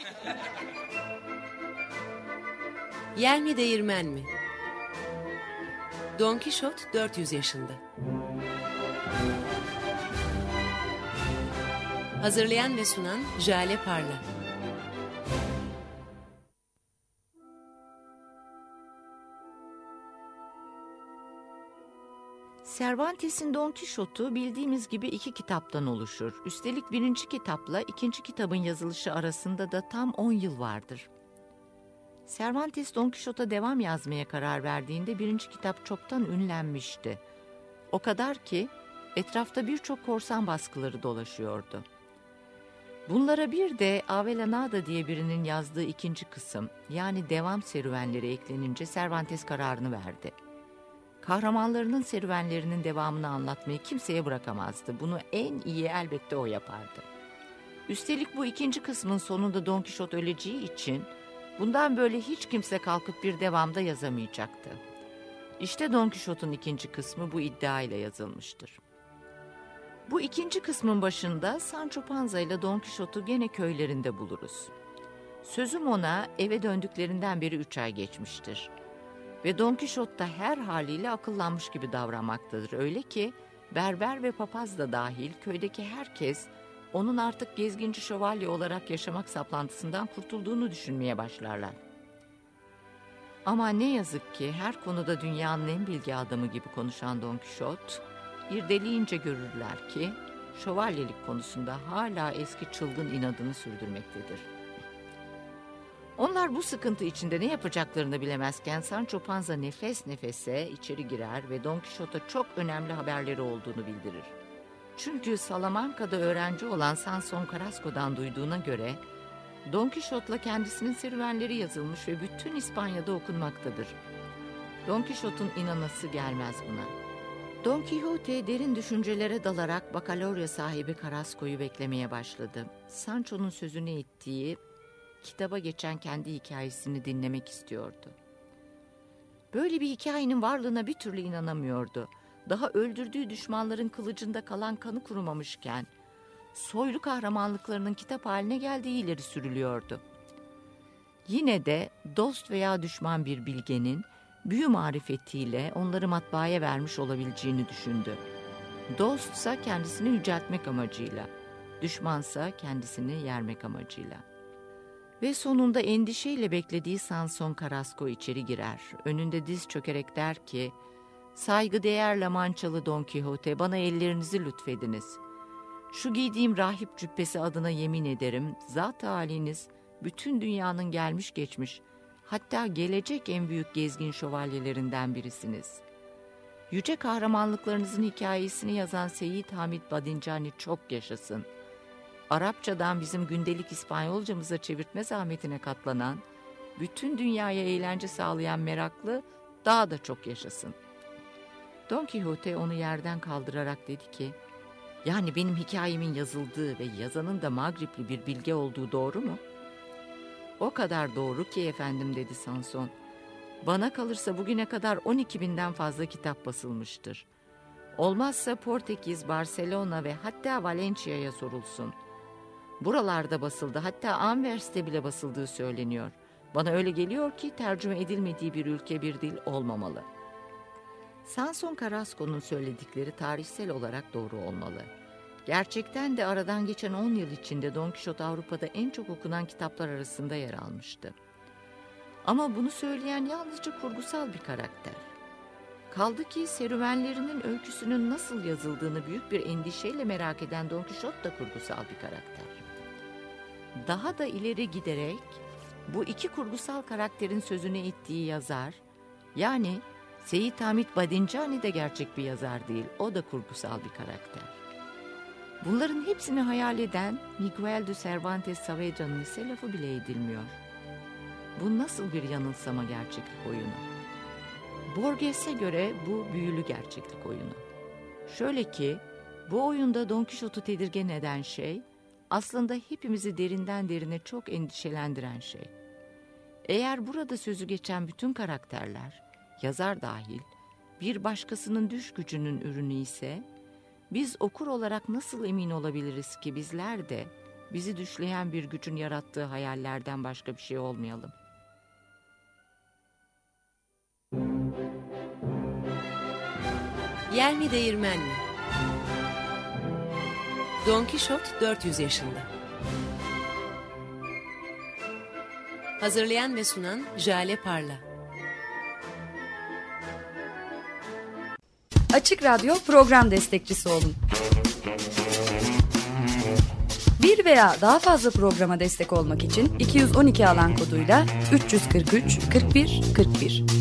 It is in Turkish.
Yer mi değirmen mi? Don Kişot 400 yaşında. Hazırlayan ve sunan Jale Parla. Cervantes'in Don Quixote'u bildiğimiz gibi iki kitaptan oluşur. Üstelik birinci kitapla ikinci kitabın yazılışı arasında da tam 10 yıl vardır. Cervantes Don Quixote'a devam yazmaya karar verdiğinde birinci kitap çoktan ünlenmişti. O kadar ki etrafta birçok korsan baskıları dolaşıyordu. Bunlara bir de Avellaneda diye birinin yazdığı ikinci kısım yani devam serüvenleri eklenince Cervantes kararını verdi. Kahramanlarının serüvenlerinin devamını anlatmayı kimseye bırakamazdı. Bunu en iyi elbette o yapardı. Üstelik bu ikinci kısmın sonunda Don Quixote öleceği için bundan böyle hiç kimse kalkıp bir devamda yazamayacaktı. İşte Don Quixote'un ikinci kısmı bu iddia ile yazılmıştır. Bu ikinci kısmın başında Sancho Panza ile Don Quixote'u gene köylerinde buluruz. Sözüm ona eve döndüklerinden beri üç ay geçmiştir. Ve Don Quixote da her haliyle akıllanmış gibi davranmaktadır. Öyle ki berber ve papaz da dahil köydeki herkes onun artık gezginci şövalye olarak yaşamak saplantısından kurtulduğunu düşünmeye başlarlar. Ama ne yazık ki her konuda dünyanın en bilgi adamı gibi konuşan Don Quixote, irdeleyince görürler ki şövalyelik konusunda hala eski çılgın inadını sürdürmektedir. Onlar bu sıkıntı içinde ne yapacaklarını bilemezken Sancho Panza nefes nefese içeri girer ve Don Quixote'a çok önemli haberleri olduğunu bildirir. Çünkü Salamanca'da öğrenci olan Sanson Carrasco'dan duyduğuna göre Don Quixote'la kendisinin serüvenleri yazılmış ve bütün İspanya'da okunmaktadır. Don Quixote'un inanası gelmez buna. Don Quixote derin düşüncelere dalarak bakalorya sahibi Carrasco'yu beklemeye başladı. Sancho'nun sözünü ettiği kitaba geçen kendi hikayesini dinlemek istiyordu. Böyle bir hikayenin varlığına bir türlü inanamıyordu. Daha öldürdüğü düşmanların kılıcında kalan kanı kurumamışken soylu kahramanlıklarının kitap haline geldiği ileri sürülüyordu. Yine de dost veya düşman bir bilgenin büyü marifetiyle onları matbaaya vermiş olabileceğini düşündü. Dostsa kendisini yüceltmek amacıyla, düşmansa kendisini yermek amacıyla. Ve sonunda endişeyle beklediği Sanson Carrasco içeri girer. Önünde diz çökerek der ki, Saygıdeğer Lamançalı Don Quixote bana ellerinizi lütfediniz. Şu giydiğim rahip cübbesi adına yemin ederim, zat haliniz bütün dünyanın gelmiş geçmiş, hatta gelecek en büyük gezgin şövalyelerinden birisiniz. Yüce kahramanlıklarınızın hikayesini yazan Seyit Hamid Badincani çok yaşasın.'' Arapçadan bizim gündelik İspanyolcamıza çevirtme zahmetine katlanan, bütün dünyaya eğlence sağlayan meraklı daha da çok yaşasın. Don Quixote onu yerden kaldırarak dedi ki, yani benim hikayemin yazıldığı ve yazanın da Magripli bir bilge olduğu doğru mu? O kadar doğru ki efendim dedi Sanson. Bana kalırsa bugüne kadar 12 binden fazla kitap basılmıştır. Olmazsa Portekiz, Barcelona ve hatta Valencia'ya sorulsun.'' Buralarda basıldı hatta Anvers'te bile basıldığı söyleniyor. Bana öyle geliyor ki tercüme edilmediği bir ülke bir dil olmamalı. Sanson Carrasco'nun söyledikleri tarihsel olarak doğru olmalı. Gerçekten de aradan geçen 10 yıl içinde Don Quixote Avrupa'da en çok okunan kitaplar arasında yer almıştı. Ama bunu söyleyen yalnızca kurgusal bir karakter. Kaldı ki serüvenlerinin öyküsünün nasıl yazıldığını büyük bir endişeyle merak eden Don Quixote da kurgusal bir karakter daha da ileri giderek bu iki kurgusal karakterin sözünü ettiği yazar, yani Seyit Hamit Badincani de gerçek bir yazar değil, o da kurgusal bir karakter. Bunların hepsini hayal eden Miguel de Cervantes Saavedra'nın ise lafı bile edilmiyor. Bu nasıl bir yanılsama gerçeklik oyunu? Borges'e göre bu büyülü gerçeklik oyunu. Şöyle ki, bu oyunda Don Quixote'u tedirgin eden şey, aslında hepimizi derinden derine çok endişelendiren şey. Eğer burada sözü geçen bütün karakterler, yazar dahil, bir başkasının düş gücünün ürünü ise, biz okur olarak nasıl emin olabiliriz ki bizler de Bizi düşleyen bir gücün yarattığı hayallerden başka bir şey olmayalım. Yer mi değirmen mi? Don Kişot 400 yaşında. Hazırlayan ve sunan Jale Parla. Açık Radyo program destekçisi olun. Bir veya daha fazla programa destek olmak için 212 alan koduyla 343 41 41.